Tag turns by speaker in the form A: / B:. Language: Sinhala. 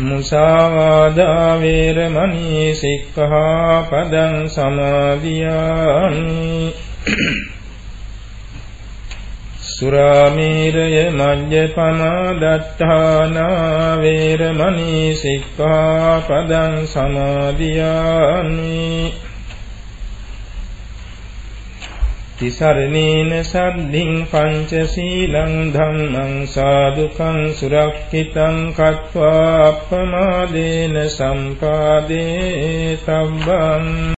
A: මුසාවාදා වේරමණී සික්ඛාපදං සමාදියාමි। සුරාමීරය මජ්ජපමා දත්තානා වේරමණී සික්ඛාපදං සමාදියාමි। තිසරණේන සද්ධින් පංචශීලං ධම්මං සාදුකං සුරක්ෂිතං කତ୍වා අප්පමාදේන සම්පාදේ තබ්බං